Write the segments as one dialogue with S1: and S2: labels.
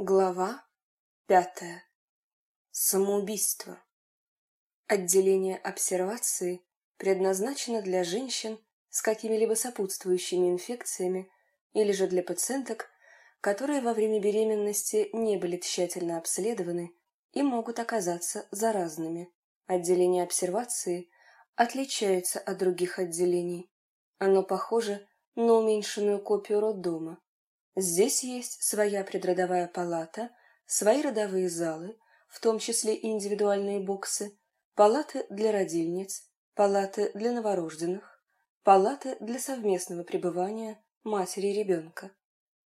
S1: Глава пятая. Самоубийство. Отделение обсервации предназначено для женщин с какими-либо сопутствующими инфекциями или же для пациенток, которые во время беременности не были тщательно обследованы и могут оказаться заразными. Отделение обсервации отличается от других отделений. Оно похоже на уменьшенную копию роддома. Здесь есть своя предродовая палата, свои родовые залы, в том числе и индивидуальные боксы, палаты для родильниц, палаты для новорожденных, палаты для совместного пребывания матери и ребенка.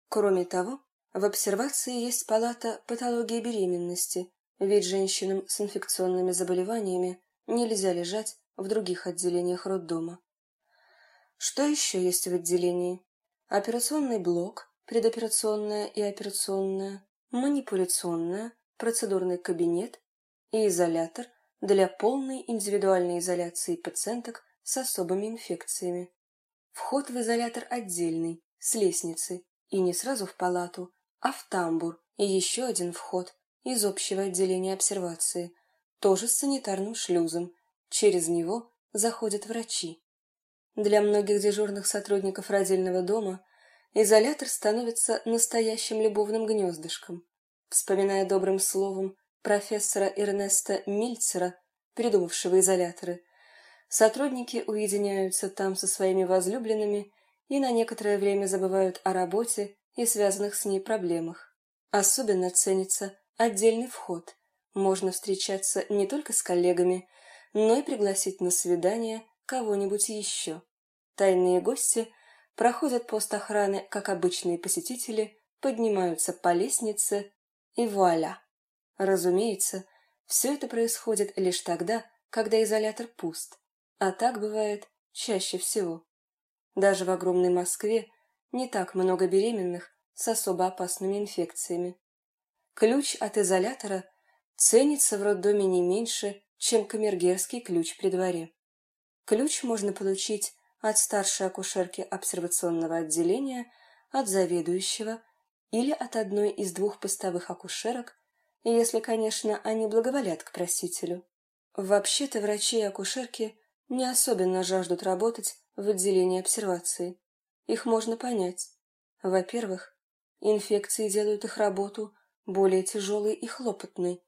S1: Кроме того, в обсервации есть палата патологии беременности, ведь женщинам с инфекционными заболеваниями нельзя лежать в других отделениях роддома. Что еще есть в отделении? Операционный блок, предоперационная и операционная, манипуляционная, процедурный кабинет и изолятор для полной индивидуальной изоляции пациенток с особыми инфекциями. Вход в изолятор отдельный, с лестницы, и не сразу в палату, а в тамбур, и еще один вход из общего отделения обсервации, тоже с санитарным шлюзом. Через него заходят врачи. Для многих дежурных сотрудников родильного дома изолятор становится настоящим любовным гнездышком. Вспоминая добрым словом профессора Эрнеста Мильцера, придумавшего изоляторы, сотрудники уединяются там со своими возлюбленными и на некоторое время забывают о работе и связанных с ней проблемах. Особенно ценится отдельный вход. Можно встречаться не только с коллегами, но и пригласить на свидание кого-нибудь еще. Тайные гости – проходят пост охраны, как обычные посетители, поднимаются по лестнице и вуаля. Разумеется, все это происходит лишь тогда, когда изолятор пуст, а так бывает чаще всего. Даже в огромной Москве не так много беременных с особо опасными инфекциями. Ключ от изолятора ценится в роддоме не меньше, чем камергерский ключ при дворе. Ключ можно получить от старшей акушерки обсервационного отделения, от заведующего или от одной из двух постовых акушерок, если, конечно, они благоволят к просителю. Вообще-то врачи и акушерки не особенно жаждут работать в отделении обсервации. Их можно понять. Во-первых, инфекции делают их работу более тяжелой и хлопотной.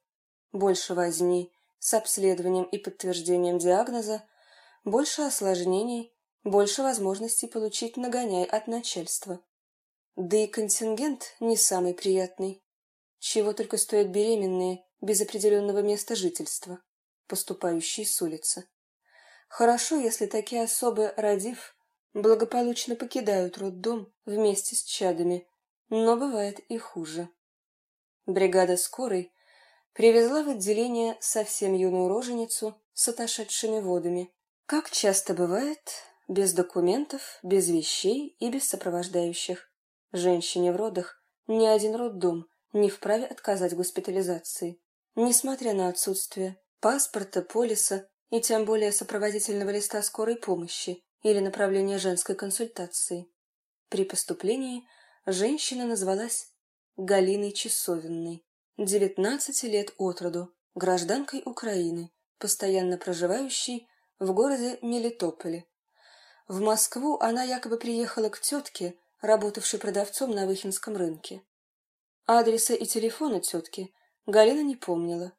S1: Больше возни с обследованием и подтверждением диагноза, больше осложнений больше возможностей получить нагоняй от начальства. Да и контингент не самый приятный. Чего только стоят беременные без определенного места жительства, поступающие с улицы. Хорошо, если такие особы, родив, благополучно покидают роддом вместе с чадами, но бывает и хуже. Бригада скорой привезла в отделение совсем юную роженицу с отошедшими водами. Как часто бывает, без документов, без вещей и без сопровождающих. Женщине в родах ни один роддом не вправе отказать госпитализации, несмотря на отсутствие паспорта, полиса и тем более сопроводительного листа скорой помощи или направления женской консультации. При поступлении женщина назвалась Галиной Часовенной, 19 лет от роду, гражданкой Украины, постоянно проживающей в городе Мелитополе, в Москву она якобы приехала к тетке, работавшей продавцом на Выхинском рынке. Адреса и телефона тетки Галина не помнила.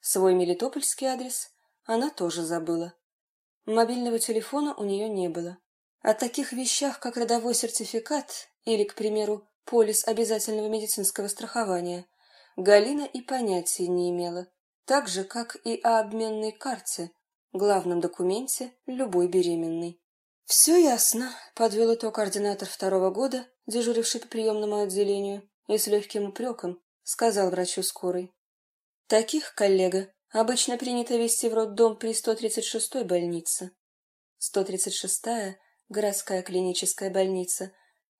S1: Свой мелитопольский адрес она тоже забыла. Мобильного телефона у нее не было. О таких вещах, как родовой сертификат или, к примеру, полис обязательного медицинского страхования, Галина и понятия не имела, так же, как и о обменной карте, главном документе любой беременной. «Все ясно», — подвел итог координатор второго года, дежуривший по приемному отделению, и с легким упреком сказал врачу скорой. «Таких, коллега, обычно принято вести в роддом при 136-й больнице. 136-я – городская клиническая больница,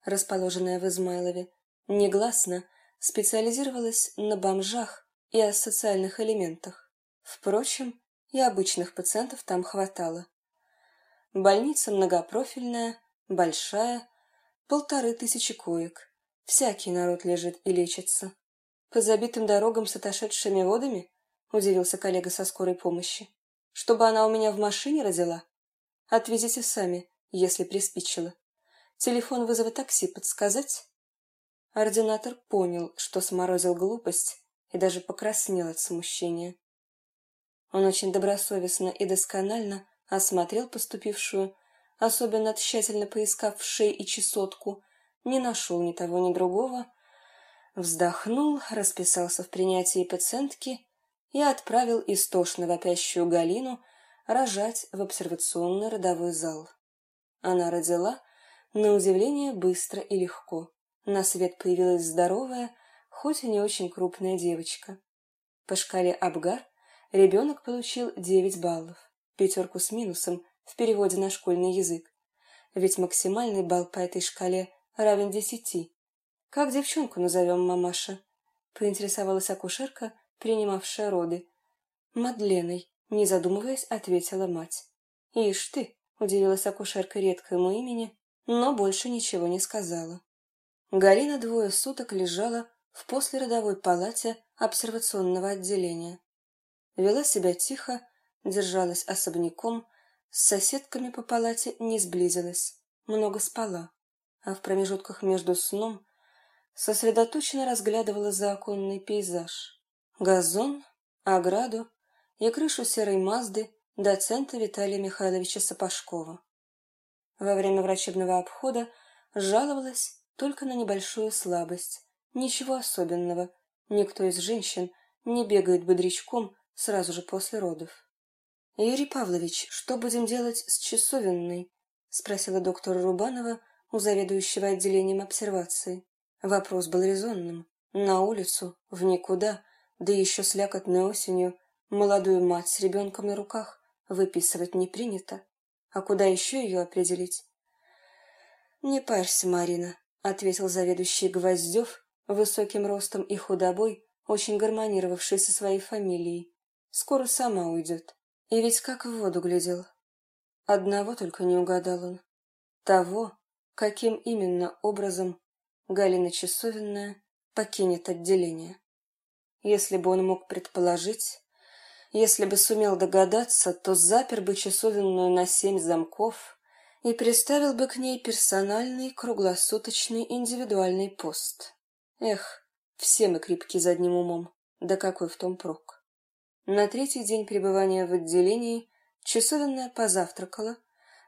S1: расположенная в Измайлове, негласно специализировалась на бомжах и асоциальных элементах. Впрочем, и обычных пациентов там хватало. Больница многопрофильная, большая, полторы тысячи коек. Всякий народ лежит и лечится. по забитым дорогам с отошедшими водами?» — удивился коллега со скорой помощи. «Чтобы она у меня в машине родила? Отвезите сами, если приспичило. Телефон вызова такси подсказать?» Ординатор понял, что сморозил глупость и даже покраснел от смущения. Он очень добросовестно и досконально осмотрел поступившую, особенно тщательно поискав в шее и чесотку, не нашел ни того, ни другого, вздохнул, расписался в принятии пациентки и отправил истошно вопящую Галину рожать в обсервационный родовой зал. Она родила, на удивление, быстро и легко. На свет появилась здоровая, хоть и не очень крупная девочка. По шкале Абгар ребенок получил 9 баллов, пятерку с минусом в переводе на школьный язык. Ведь максимальный балл по этой шкале равен десяти. «Как девчонку назовем, мамаша?» — поинтересовалась акушерка, принимавшая роды. «Мадленой», — не задумываясь, ответила мать. «Ишь ты!» — удивилась акушерка редкому имени, но больше ничего не сказала. Галина двое суток лежала в послеродовой палате обсервационного отделения. Вела себя тихо, держалась особняком, с соседками по палате не сблизилась, много спала, а в промежутках между сном сосредоточенно разглядывала законный пейзаж. Газон, ограду и крышу серой Мазды доцента Виталия Михайловича Сапожкова. Во время врачебного обхода жаловалась только на небольшую слабость. Ничего особенного. Никто из женщин не бегает бодрячком сразу же после родов. «Юрий Павлович, что будем делать с часовенной?» — спросила доктора Рубанова у заведующего отделением обсервации. Вопрос был резонным. На улицу, в никуда, да еще слякотной осенью, молодую мать с ребенком на руках выписывать не принято. А куда еще ее определить? «Не парься, Марина», — ответил заведующий Гвоздев, высоким ростом и худобой, очень гармонировавший со своей фамилией. «Скоро сама уйдет». И ведь как в воду глядел. Одного только не угадал он. Того, каким именно образом Галина Часовенная покинет отделение. Если бы он мог предположить, если бы сумел догадаться, то запер бы Часовенную на семь замков и приставил бы к ней персональный круглосуточный индивидуальный пост. Эх, все мы крепки задним умом, да какой в том прок. На третий день пребывания в отделении Часовенная позавтракала,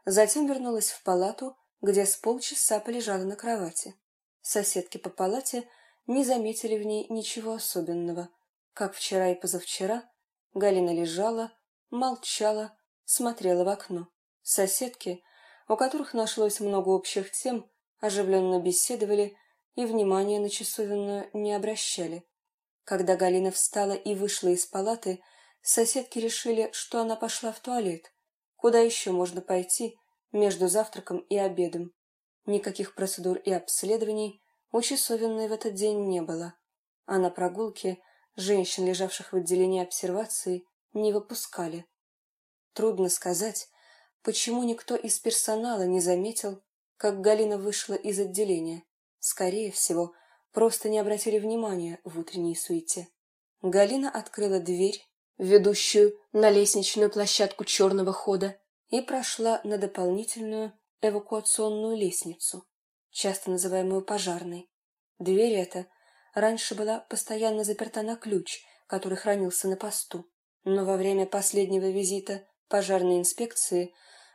S1: затем вернулась в палату, где с полчаса полежала на кровати. Соседки по палате не заметили в ней ничего особенного. Как вчера и позавчера, Галина лежала, молчала, смотрела в окно. Соседки, у которых нашлось много общих тем, оживленно беседовали и внимания на часовенную не обращали. Когда Галина встала и вышла из палаты, соседки решили, что она пошла в туалет. Куда еще можно пойти между завтраком и обедом? Никаких процедур и обследований у часовенной в этот день не было, а на прогулке женщин, лежавших в отделении обсервации, не выпускали. Трудно сказать, почему никто из персонала не заметил, как Галина вышла из отделения. Скорее всего, просто не обратили внимания в утренней суете. Галина открыла дверь, ведущую на лестничную площадку черного хода, и прошла на дополнительную эвакуационную лестницу, часто называемую пожарной. Дверь эта раньше была постоянно заперта на ключ, который хранился на посту, но во время последнего визита пожарной инспекции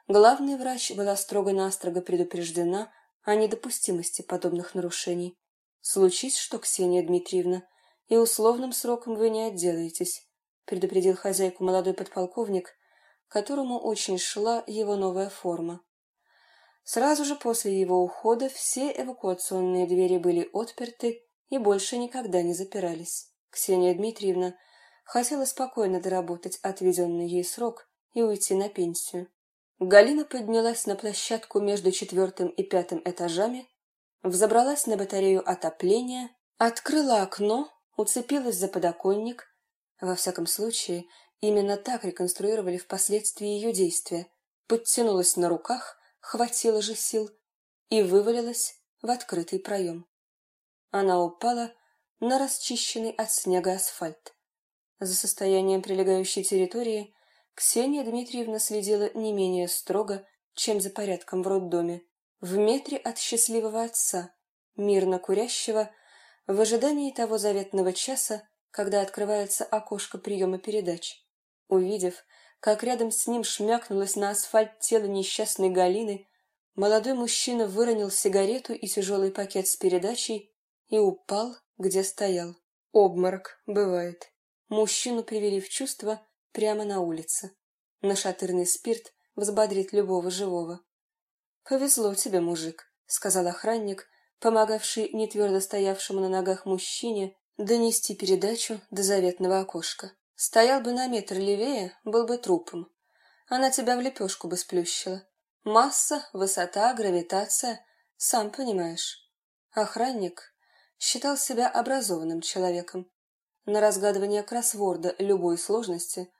S1: главный врач была строго-настрого предупреждена о недопустимости подобных нарушений. Случись что, Ксения Дмитриевна, и условным сроком вы не отделаетесь, предупредил хозяйку молодой подполковник, которому очень шла его новая форма. Сразу же после его ухода все эвакуационные двери были отперты и больше никогда не запирались. Ксения Дмитриевна хотела спокойно доработать отведенный ей срок и уйти на пенсию. Галина поднялась на площадку между четвертым и пятым этажами, взобралась на батарею отопления, открыла окно, уцепилась за подоконник. Во всяком случае, именно так реконструировали впоследствии ее действия. Подтянулась на руках, хватило же сил и вывалилась в открытый проем. Она упала на расчищенный от снега асфальт. За состоянием прилегающей территории Ксения Дмитриевна следила не менее строго, чем за порядком в роддоме, в метре от счастливого отца, мирно курящего, в ожидании того заветного часа, когда открывается окошко приема передач. Увидев, как рядом с ним шмякнулось на асфальт тело несчастной Галины, молодой мужчина выронил сигарету и тяжелый пакет с передачей и упал, где стоял. Обморок, бывает. Мужчину привели в чувство прямо на улице. Нашатырный спирт взбодрит любого живого. «Повезло тебе, мужик», — сказал охранник, помогавший нетвердо стоявшему на ногах мужчине донести передачу до заветного окошка. Стоял бы на метр левее, был бы трупом. Она тебя в лепешку бы сплющила. Масса, высота, гравитация, сам понимаешь. Охранник считал себя образованным человеком. На разгадывание кроссворда любой сложности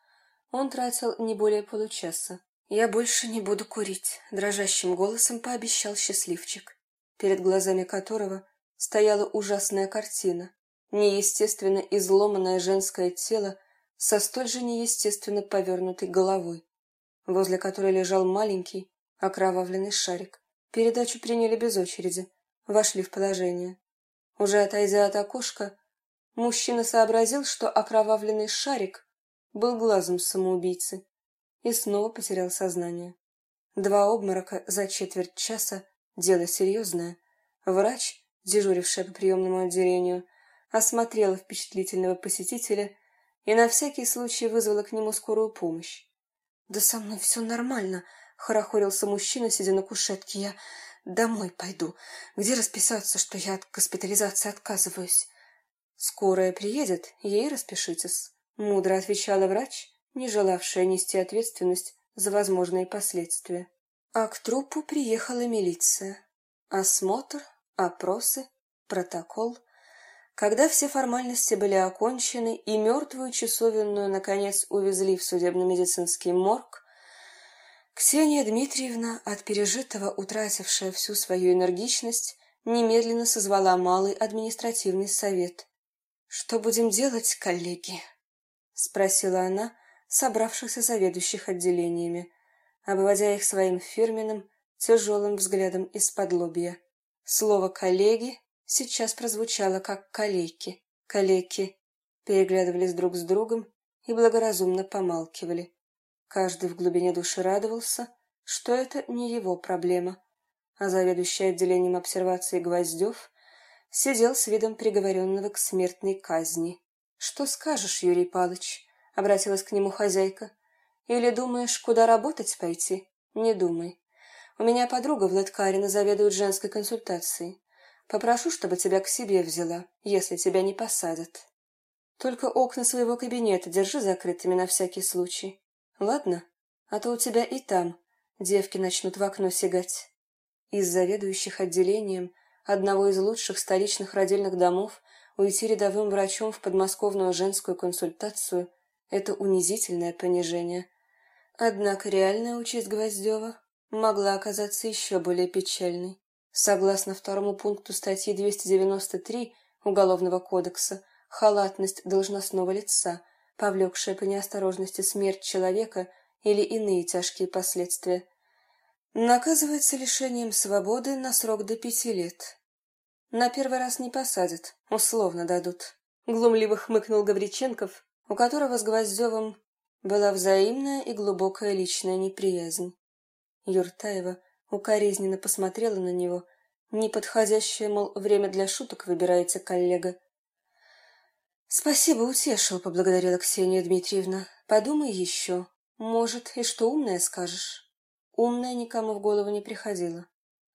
S1: он тратил не более получаса. «Я больше не буду курить», — дрожащим голосом пообещал счастливчик, перед глазами которого стояла ужасная картина. Неестественно изломанное женское тело со столь же неестественно повернутой головой, возле которой лежал маленький окровавленный шарик. Передачу приняли без очереди, вошли в положение. Уже отойдя от окошка, мужчина сообразил, что окровавленный шарик был глазом самоубийцы и снова потерял сознание. Два обморока за четверть часа – дело серьезное. Врач, дежуривший по приемному отделению, осмотрела впечатлительного посетителя и на всякий случай вызвала к нему скорую помощь. «Да со мной все нормально», — хорохорился мужчина, сидя на кушетке. «Я домой пойду. Где расписаться, что я от госпитализации отказываюсь?» «Скорая приедет, ей распишитесь», — мудро отвечала врач, не желавшая нести ответственность за возможные последствия. А к трупу приехала милиция. Осмотр, опросы, протокол — когда все формальности были окончены и мертвую часовенную, наконец, увезли в судебно-медицинский морг, Ксения Дмитриевна, от пережитого утратившая всю свою энергичность, немедленно созвала малый административный совет. «Что будем делать, коллеги?» — спросила она собравшихся заведующих отделениями, обводя их своим фирменным, тяжелым взглядом из-под лобья. Слово «коллеги» сейчас прозвучало как калеки. Калеки переглядывались друг с другом и благоразумно помалкивали. Каждый в глубине души радовался, что это не его проблема, а заведующий отделением обсервации Гвоздев сидел с видом приговоренного к смертной казни. «Что скажешь, Юрий Палыч?» — обратилась к нему хозяйка. «Или думаешь, куда работать пойти? Не думай. У меня подруга в Лэткарино заведует женской консультацией. Попрошу, чтобы тебя к себе взяла, если тебя не посадят. Только окна своего кабинета держи закрытыми на всякий случай. Ладно? А то у тебя и там девки начнут в окно сигать. Из заведующих отделением одного из лучших столичных родильных домов уйти рядовым врачом в подмосковную женскую консультацию – это унизительное понижение. Однако реальная участь Гвоздева могла оказаться еще более печальной. Согласно второму пункту статьи 293 Уголовного кодекса, халатность должностного лица, повлекшая по неосторожности смерть человека или иные тяжкие последствия, наказывается лишением свободы на срок до пяти лет. На первый раз не посадят, условно дадут. Глумливо хмыкнул Гавриченков, у которого с Гвоздевым была взаимная и глубокая личная неприязнь. Юртаева укоризненно посмотрела на него. Неподходящее, мол, время для шуток выбираете, коллега. Спасибо, утешил, поблагодарила Ксения Дмитриевна. Подумай еще. Может, и что умное скажешь. Умное никому в голову не приходило.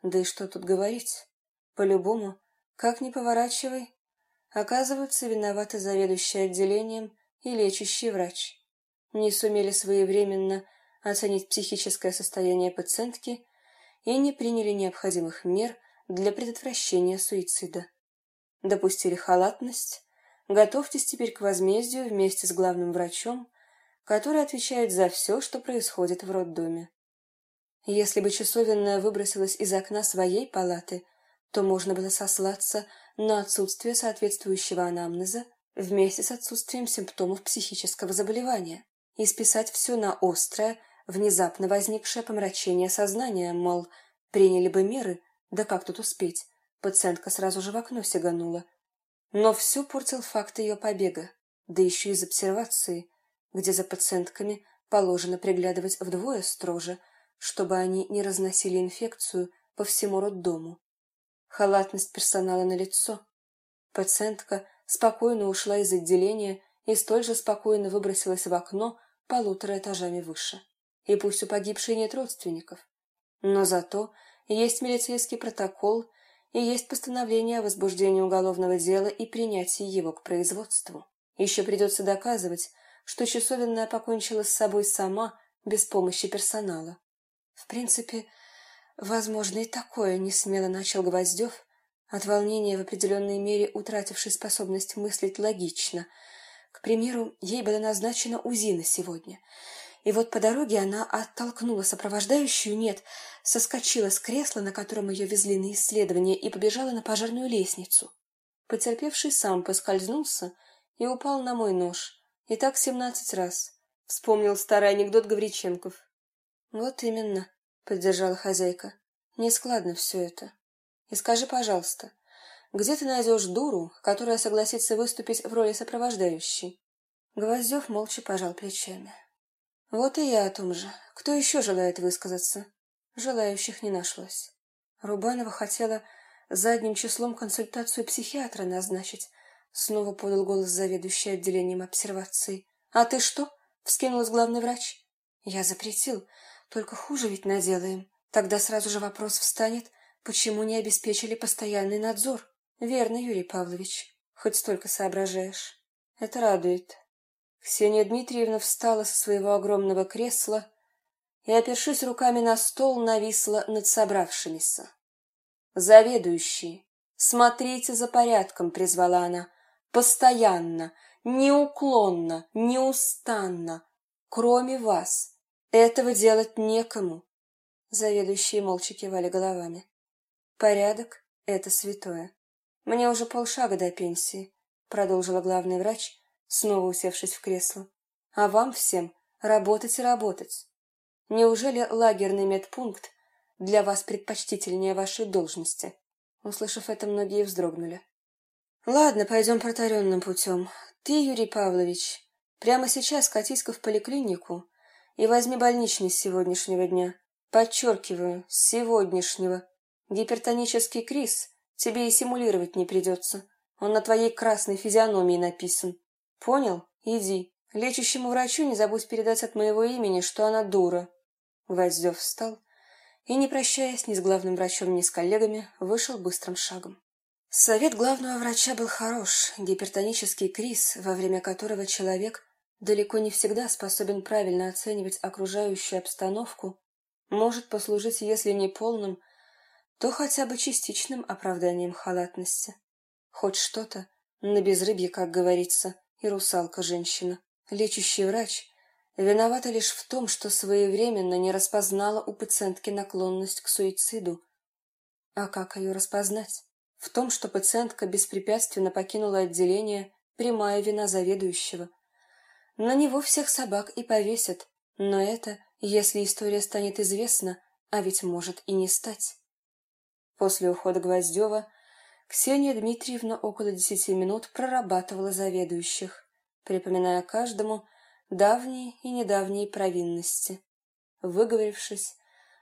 S1: Да и что тут говорить? По-любому, как ни поворачивай, оказывается, виноваты заведующий отделением и лечащий врач. Не сумели своевременно оценить психическое состояние пациентки и не приняли необходимых мер для предотвращения суицида. Допустили халатность, готовьтесь теперь к возмездию вместе с главным врачом, который отвечает за все, что происходит в роддоме. Если бы часовенная выбросилась из окна своей палаты, то можно было сослаться на отсутствие соответствующего анамнеза вместе с отсутствием симптомов психического заболевания и списать все на острое, внезапно возникшее помрачение сознания, мол, приняли бы меры, да как тут успеть, пациентка сразу же в окно сиганула. Но все портил факт ее побега, да еще из обсервации, где за пациентками положено приглядывать вдвое строже, чтобы они не разносили инфекцию по всему роддому. Халатность персонала на лицо. Пациентка спокойно ушла из отделения и столь же спокойно выбросилась в окно полутора этажами выше. И пусть у погибшей нет родственников, но зато есть милицейский протокол и есть постановление о возбуждении уголовного дела и принятии его к производству. Еще придется доказывать, что Часовенная покончила с собой сама, без помощи персонала. В принципе, возможно и такое, не смело начал Гвоздев, от волнения в определенной мере утративший способность мыслить логично. К примеру, ей было назначено УЗИ на сегодня. И вот по дороге она оттолкнула сопровождающую, нет, соскочила с кресла, на котором ее везли на исследование, и побежала на пожарную лестницу. Потерпевший сам поскользнулся и упал на мой нож. И так семнадцать раз. Вспомнил старый анекдот Гавриченков. Вот именно, поддержала хозяйка. Нескладно все это. И скажи, пожалуйста, где ты найдешь дуру, которая согласится выступить в роли сопровождающей? Гвоздев молча пожал плечами. Вот и я о том же. Кто еще желает высказаться? Желающих не нашлось. Рубанова хотела задним числом консультацию психиатра назначить. Снова подал голос заведующий отделением обсервации. «А ты что?» — вскинулась главный врач. «Я запретил. Только хуже ведь наделаем. Тогда сразу же вопрос встанет, почему не обеспечили постоянный надзор. Верно, Юрий Павлович. Хоть столько соображаешь. Это радует. Ксения Дмитриевна встала со своего огромного кресла и, опершись руками на стол, нависла над собравшимися. «Заведующий, смотрите за порядком», — призвала она, — «постоянно, неуклонно, неустанно, кроме вас. Этого делать некому». Заведующие молча кивали головами. «Порядок — это святое. Мне уже полшага до пенсии», — продолжила главный врач, снова усевшись в кресло. А вам всем работать и работать. Неужели лагерный медпункт для вас предпочтительнее вашей должности? Услышав это, многие вздрогнули. Ладно, пойдем протаренным путем. Ты, Юрий Павлович, прямо сейчас катись-ка в поликлинику и возьми больничный с сегодняшнего дня. Подчеркиваю, с сегодняшнего. Гипертонический криз тебе и симулировать не придется. Он на твоей красной физиономии написан. Понял? Иди. Лечащему врачу не забудь передать от моего имени, что она дура. Гвоздев встал и, не прощаясь ни с главным врачом, ни с коллегами, вышел быстрым шагом. Совет главного врача был хорош. Гипертонический криз, во время которого человек далеко не всегда способен правильно оценивать окружающую обстановку, может послужить, если не полным, то хотя бы частичным оправданием халатности. Хоть что-то, на безрыбье, как говорится, и русалка-женщина. Лечащий врач виновата лишь в том, что своевременно не распознала у пациентки наклонность к суициду. А как ее распознать? В том, что пациентка беспрепятственно покинула отделение, прямая вина заведующего. На него всех собак и повесят, но это, если история станет известна, а ведь может и не стать. После ухода Гвоздева Ксения Дмитриевна около десяти минут прорабатывала заведующих, припоминая каждому давние и недавние провинности. Выговорившись,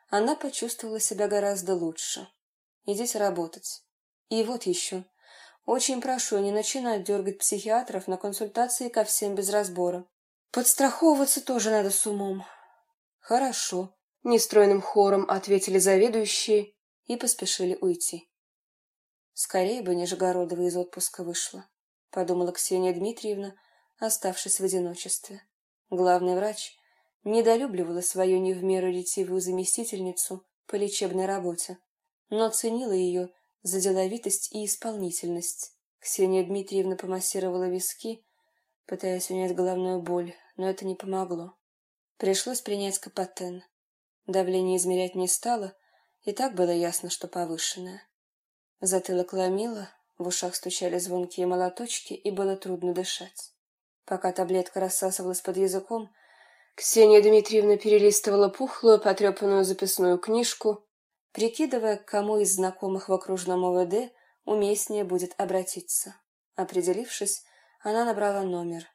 S1: она почувствовала себя гораздо лучше. Идите работать. И вот еще. Очень прошу не начинать дергать психиатров на консультации ко всем без разбора. Подстраховываться тоже надо с умом. Хорошо. Нестройным хором ответили заведующие и поспешили уйти. Скорее бы Нижегородова из отпуска вышла, подумала Ксения Дмитриевна, оставшись в одиночестве. Главный врач недолюбливала свою не в меру ретивую заместительницу по лечебной работе, но ценила ее за деловитость и исполнительность. Ксения Дмитриевна помассировала виски, пытаясь унять головную боль, но это не помогло. Пришлось принять капотен. Давление измерять не стало, и так было ясно, что повышенное. Затылок ломило, В ушах стучали звонкие молоточки, и было трудно дышать. Пока таблетка рассасывалась под языком, Ксения Дмитриевна перелистывала пухлую, потрепанную записную книжку, прикидывая, к кому из знакомых в окружном ОВД уместнее будет обратиться. Определившись, она набрала номер.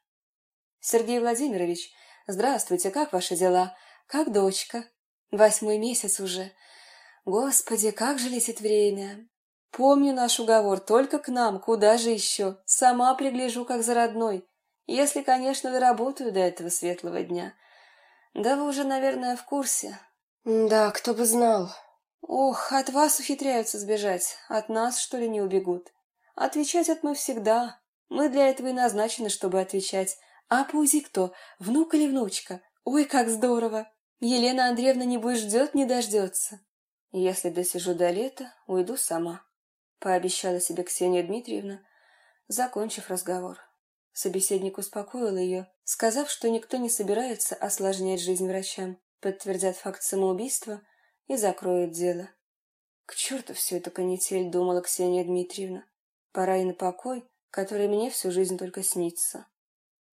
S1: «Сергей Владимирович, здравствуйте, как ваши дела? Как дочка? Восьмой месяц уже. Господи, как же летит время! Помню наш уговор, только к нам, куда же еще? Сама пригляжу, как за родной. Если, конечно, доработаю до этого светлого дня». Да вы уже, наверное, в курсе.
S2: Да, кто бы знал.
S1: Ох, от вас ухитряются сбежать, от нас, что ли, не убегут. Отвечать от мы всегда. Мы для этого и назначены, чтобы отвечать. А Пузи кто, внук или внучка? Ой, как здорово! Елена Андреевна, небось, ждет, не дождется. Если досижу до лета, уйду сама. Пообещала себе Ксения Дмитриевна, закончив разговор. Собеседник успокоил ее, сказав, что никто не собирается осложнять жизнь врачам, подтвердят факт самоубийства и закроют дело. К черту всю эту канитель, думала Ксения Дмитриевна. Пора и на покой, который мне всю жизнь только снится.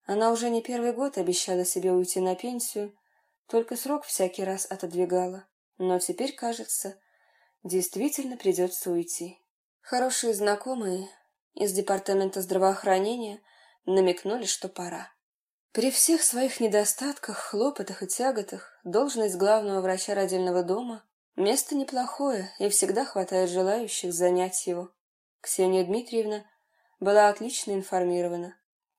S1: Она уже не первый год обещала себе уйти на пенсию, только срок всякий раз отодвигала. Но теперь, кажется, действительно придется уйти. Хорошие знакомые из департамента здравоохранения – намекнули, что пора. При всех своих недостатках, хлопотах и тяготах должность главного врача родильного дома – место неплохое, и всегда хватает желающих занять его. Ксения Дмитриевна была отлично информирована,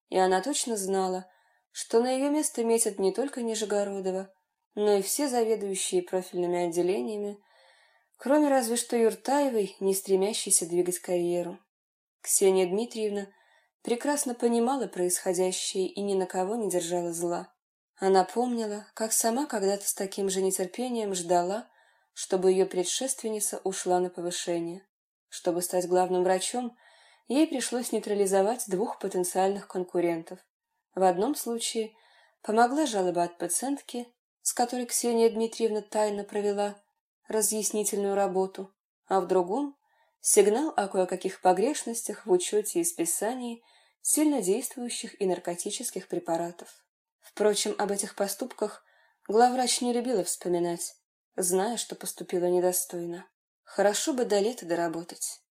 S1: и она точно знала, что на ее место метят не только Нижегородова, но и все заведующие профильными отделениями, кроме разве что Юртаевой, не стремящейся двигать карьеру. Ксения Дмитриевна прекрасно понимала происходящее и ни на кого не держала зла. Она помнила, как сама когда-то с таким же нетерпением ждала, чтобы ее предшественница ушла на повышение. Чтобы стать главным врачом, ей пришлось нейтрализовать двух потенциальных конкурентов. В одном случае помогла жалоба от пациентки, с которой Ксения Дмитриевна тайно провела разъяснительную работу, а в другом — сигнал о кое-каких погрешностях в учете и списании сильнодействующих и наркотических препаратов. Впрочем, об этих поступках главврач не любила вспоминать, зная, что поступила недостойно. Хорошо бы до лета доработать.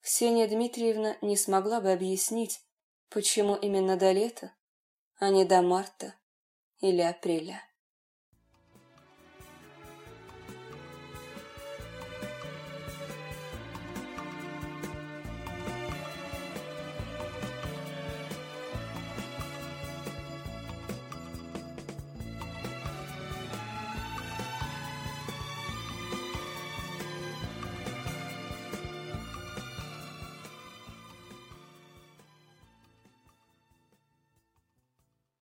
S1: Ксения Дмитриевна не смогла бы объяснить, почему именно до лета, а не до марта или апреля.